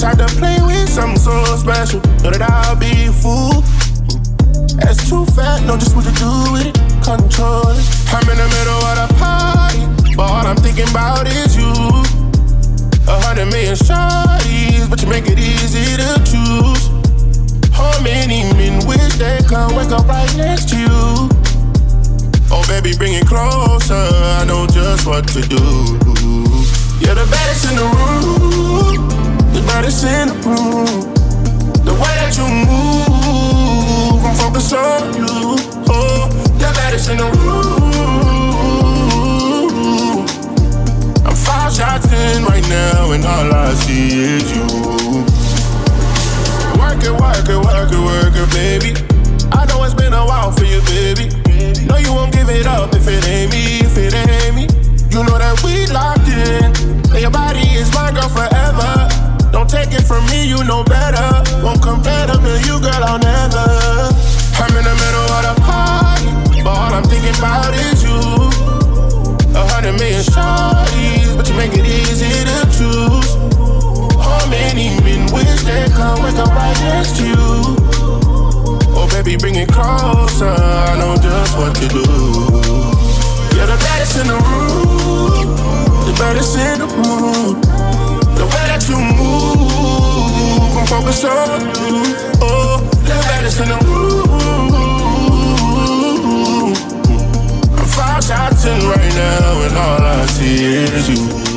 tried to play with something so special. Know that I'll be a fool. That's too fat, know just what to do with it. Control it. I'm in the middle of the party, but all I'm thinking about is you. A hundred million shawties, but you make it easy to choose. How many men wish they could wake up right next to you? Oh, baby, bring it closer. I know just what to do. You're the baddest in the room. Baddest in the room. The way that you move, I'm focused on you. Oh, the baddest in the room. I'm five shots in right now, and all I see is you. Work it, work it, work it, work it, baby. I know it's been a while for you, baby. No, you won't give it up to you? Oh, baby, bring it closer. I know just what to do. You're the baddest in the room. The baddest in the room. The way that you move, I'm focused on you. Oh, the baddest in the room. I'm five shots in right now, and all I see is you.